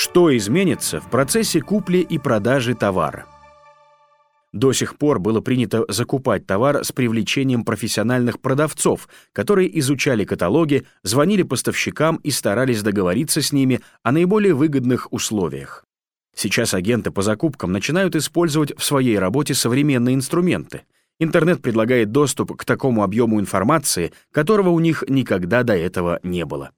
Что изменится в процессе купли и продажи товара? До сих пор было принято закупать товар с привлечением профессиональных продавцов, которые изучали каталоги, звонили поставщикам и старались договориться с ними о наиболее выгодных условиях. Сейчас агенты по закупкам начинают использовать в своей работе современные инструменты. Интернет предлагает доступ к такому объему информации, которого у них никогда до этого не было.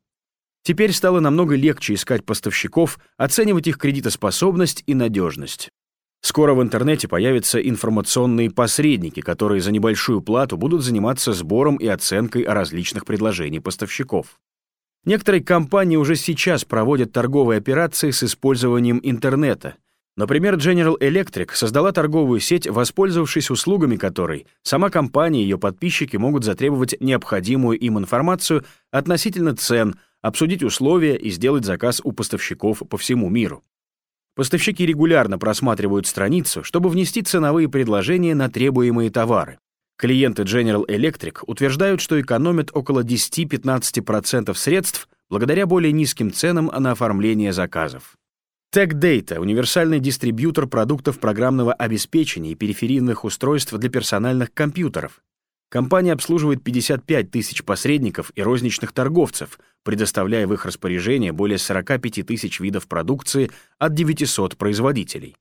Теперь стало намного легче искать поставщиков, оценивать их кредитоспособность и надежность. Скоро в интернете появятся информационные посредники, которые за небольшую плату будут заниматься сбором и оценкой различных предложений поставщиков. Некоторые компании уже сейчас проводят торговые операции с использованием интернета. Например, General Electric создала торговую сеть, воспользовавшись услугами которой сама компания и ее подписчики могут затребовать необходимую им информацию относительно цен, обсудить условия и сделать заказ у поставщиков по всему миру. Поставщики регулярно просматривают страницу, чтобы внести ценовые предложения на требуемые товары. Клиенты General Electric утверждают, что экономят около 10-15% средств благодаря более низким ценам на оформление заказов. TechData — универсальный дистрибьютор продуктов программного обеспечения и периферийных устройств для персональных компьютеров, Компания обслуживает 55 тысяч посредников и розничных торговцев, предоставляя в их распоряжение более 45 тысяч видов продукции от 900 производителей.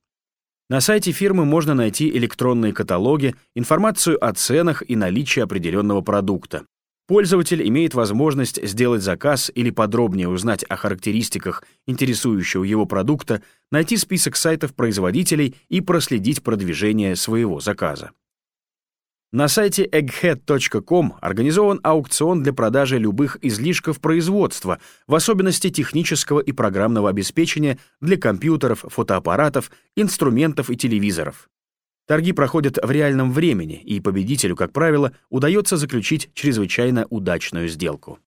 На сайте фирмы можно найти электронные каталоги, информацию о ценах и наличии определенного продукта. Пользователь имеет возможность сделать заказ или подробнее узнать о характеристиках интересующего его продукта, найти список сайтов производителей и проследить продвижение своего заказа. На сайте egghead.com организован аукцион для продажи любых излишков производства, в особенности технического и программного обеспечения для компьютеров, фотоаппаратов, инструментов и телевизоров. Торги проходят в реальном времени, и победителю, как правило, удается заключить чрезвычайно удачную сделку.